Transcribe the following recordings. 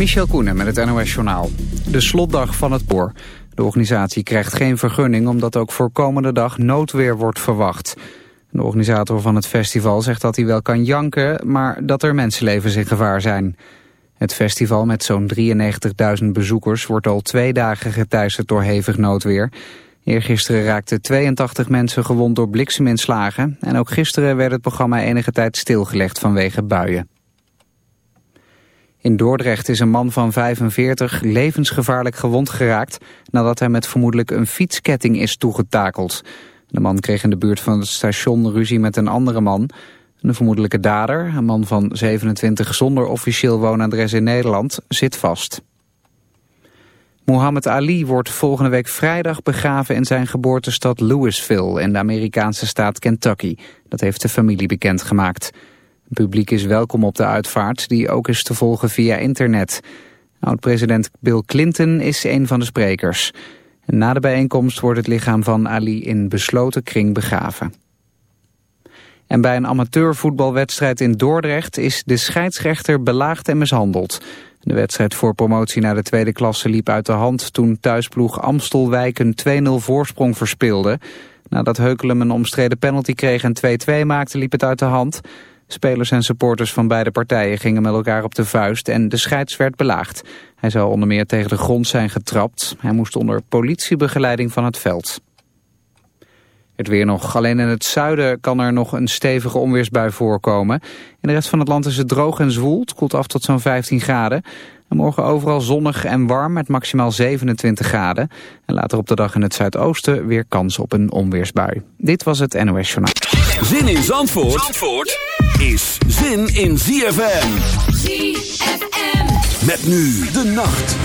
Michel Koenen met het NOS-journaal. De slotdag van het Boor. De organisatie krijgt geen vergunning omdat ook voor komende dag noodweer wordt verwacht. De organisator van het festival zegt dat hij wel kan janken, maar dat er mensenlevens in gevaar zijn. Het festival met zo'n 93.000 bezoekers wordt al twee dagen geteisterd door hevig noodweer. Eergisteren raakten 82 mensen gewond door blikseminslagen en ook gisteren werd het programma enige tijd stilgelegd vanwege buien. In Dordrecht is een man van 45 levensgevaarlijk gewond geraakt... nadat hij met vermoedelijk een fietsketting is toegetakeld. De man kreeg in de buurt van het station ruzie met een andere man. De vermoedelijke dader, een man van 27 zonder officieel woonadres in Nederland, zit vast. Muhammad Ali wordt volgende week vrijdag begraven in zijn geboortestad Louisville in de Amerikaanse staat Kentucky. Dat heeft de familie bekendgemaakt. Het publiek is welkom op de uitvaart, die ook is te volgen via internet. Oud-president Bill Clinton is een van de sprekers. Na de bijeenkomst wordt het lichaam van Ali in besloten kring begraven. En bij een amateurvoetbalwedstrijd in Dordrecht is de scheidsrechter belaagd en mishandeld. De wedstrijd voor promotie naar de tweede klasse liep uit de hand toen thuisploeg Amstelwijk een 2-0 voorsprong verspeelde. Nadat Heukelum een omstreden penalty kreeg en 2-2 maakte liep het uit de hand. Spelers en supporters van beide partijen gingen met elkaar op de vuist en de scheids werd belaagd. Hij zou onder meer tegen de grond zijn getrapt. Hij moest onder politiebegeleiding van het veld. Het weer nog. Alleen in het zuiden kan er nog een stevige onweersbui voorkomen. In de rest van het land is het droog en zwoel. Het koelt af tot zo'n 15 graden. En morgen overal zonnig en warm met maximaal 27 graden. En later op de dag in het zuidoosten weer kans op een onweersbui. Dit was het NOS Journaal. Zin in Zandvoort, Zandvoort is zin in ZFM. ZFM. Met nu de nacht.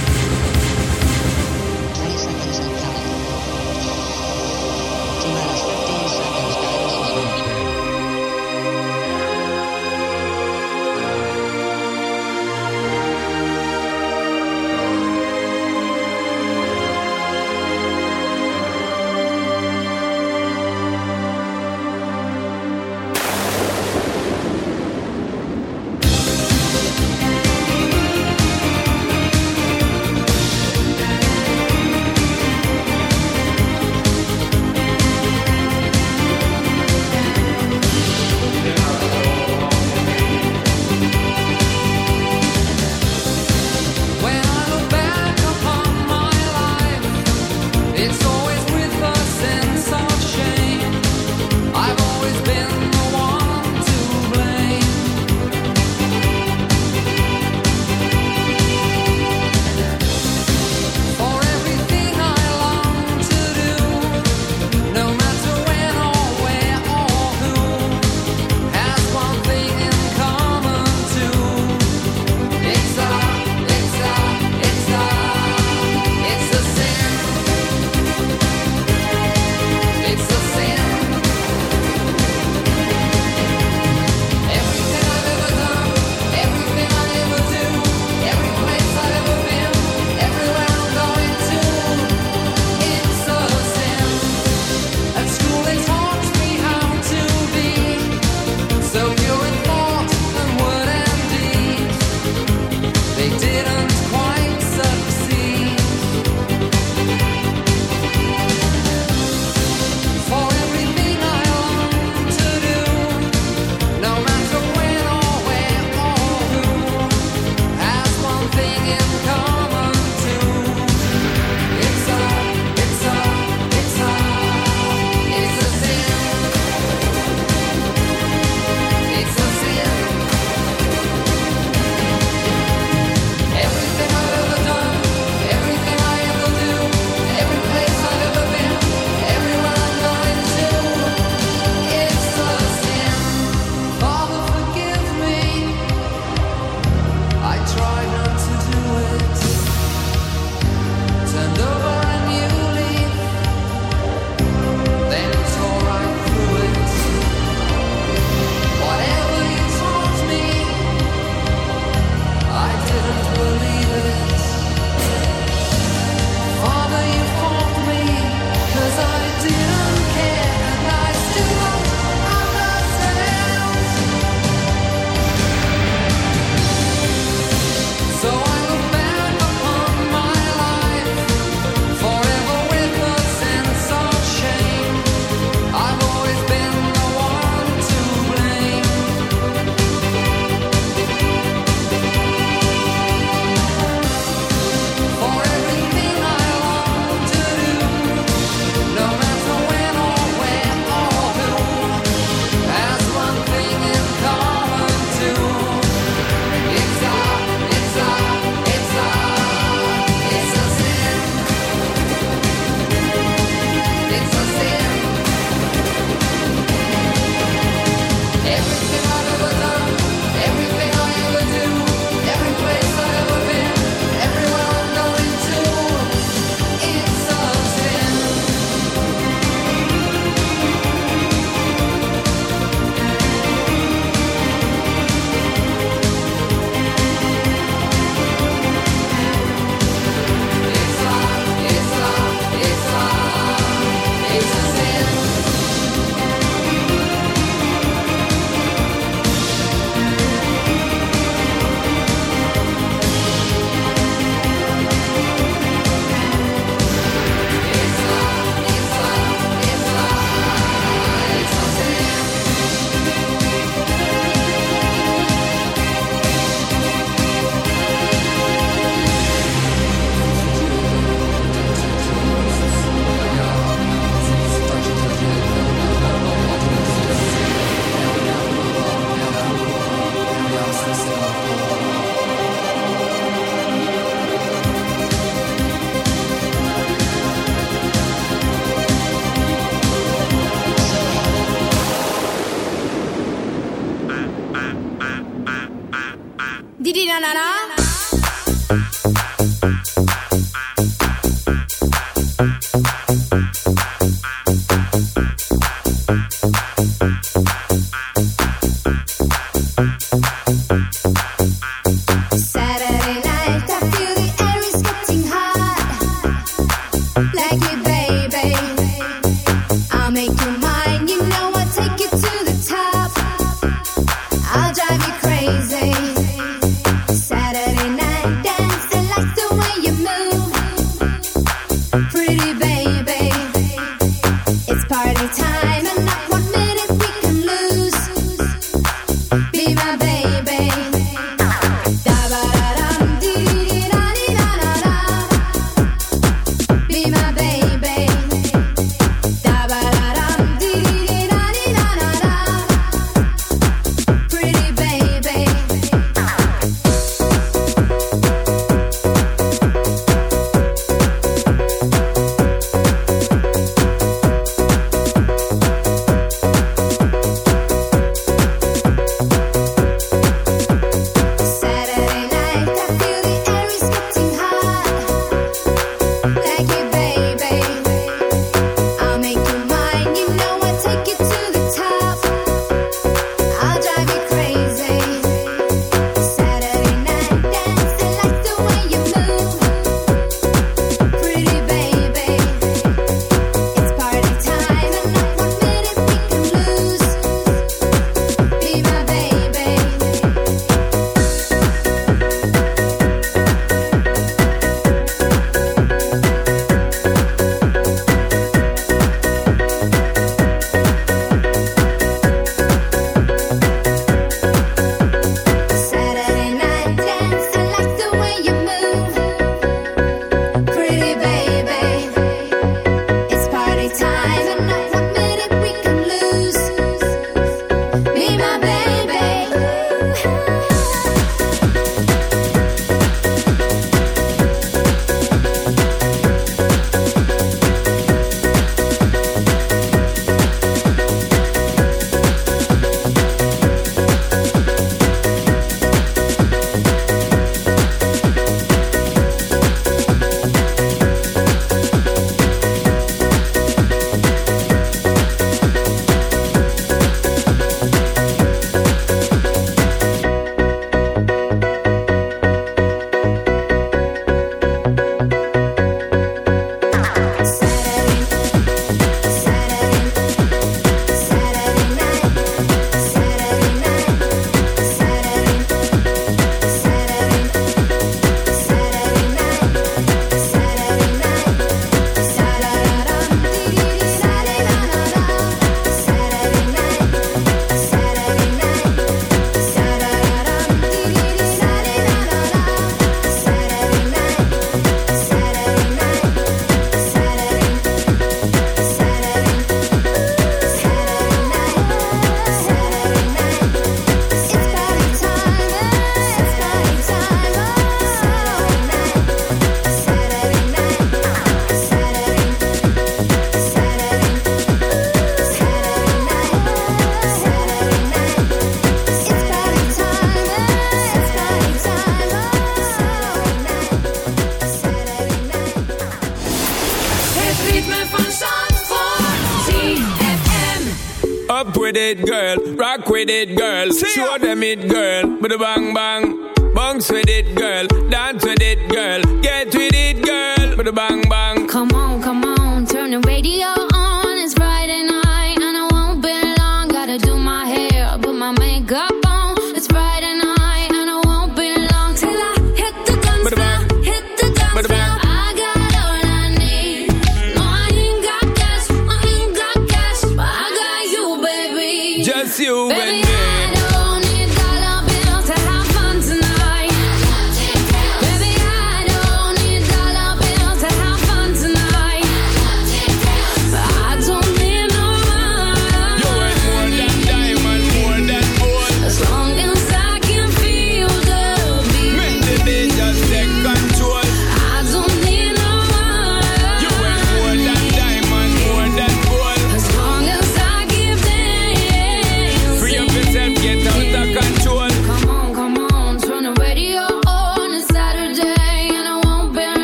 it, girl. Rock with it, girl. Show them it, girl.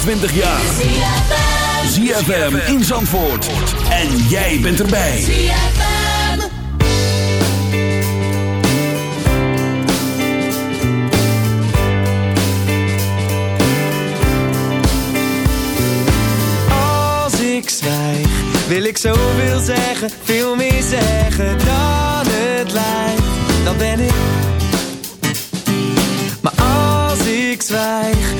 25 jaar. ZFM in Zandvoort. En jij bent erbij. Als ik zwijg, wil ik zoveel zeggen, veel meer zeggen dan het lijkt. Dan ben ik. Maar als ik zwijg,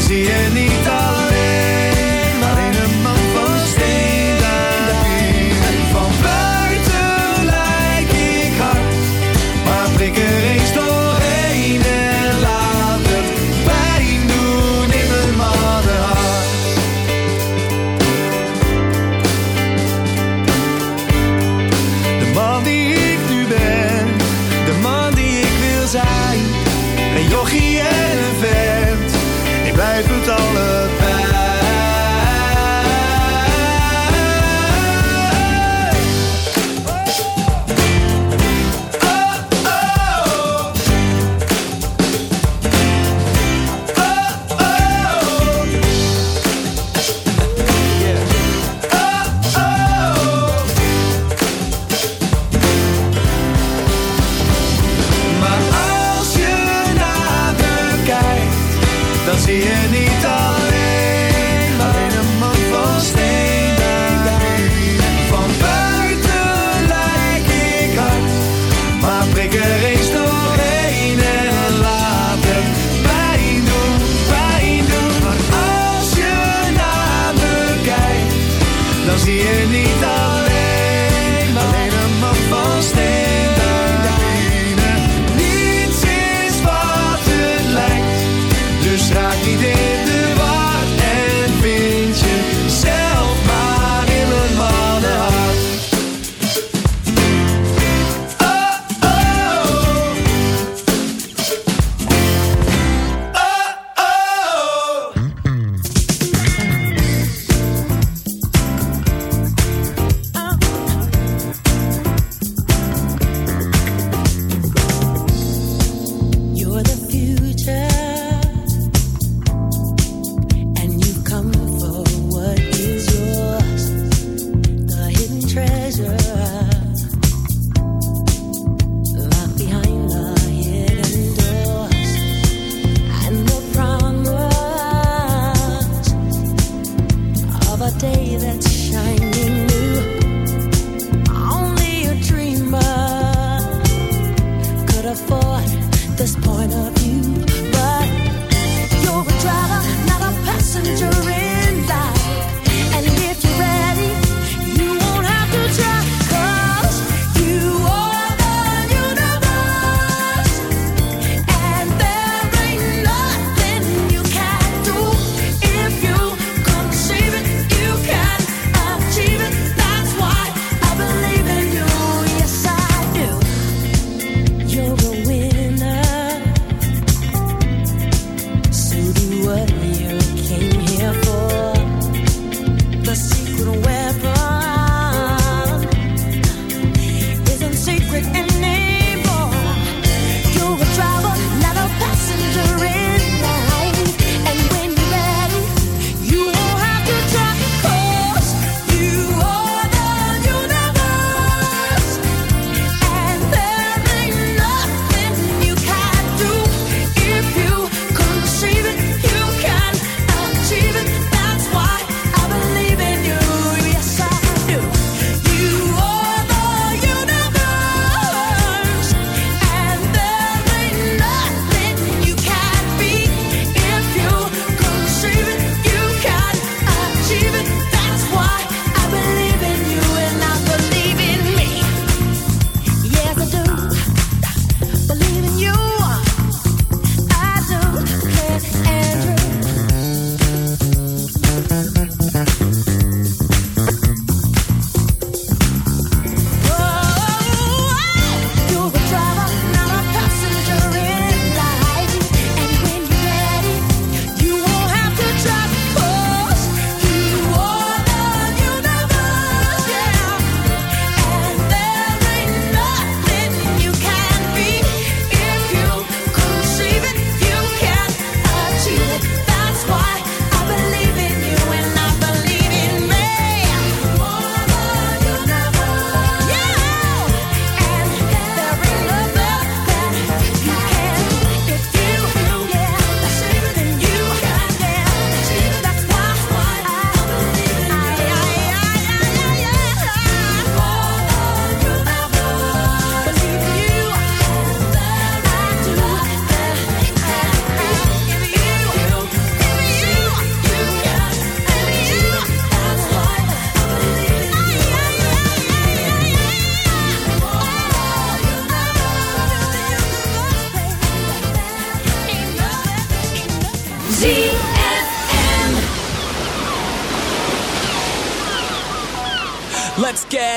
zie je niet alleen